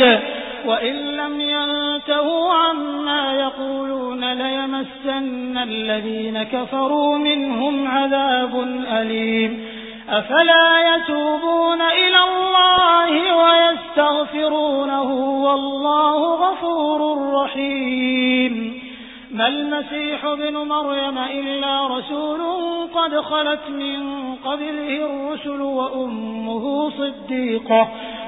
واحد وإن لم ينتهوا عما يقولون ليمسن الذين كفروا منهم عذاب أليم. أفلا يتوبون إلى الله ويستغفرونه والله غفور رحيم. ما المسيح بن مريم إلا رسول قد خلت من قبله الرسل وأمه صديقة.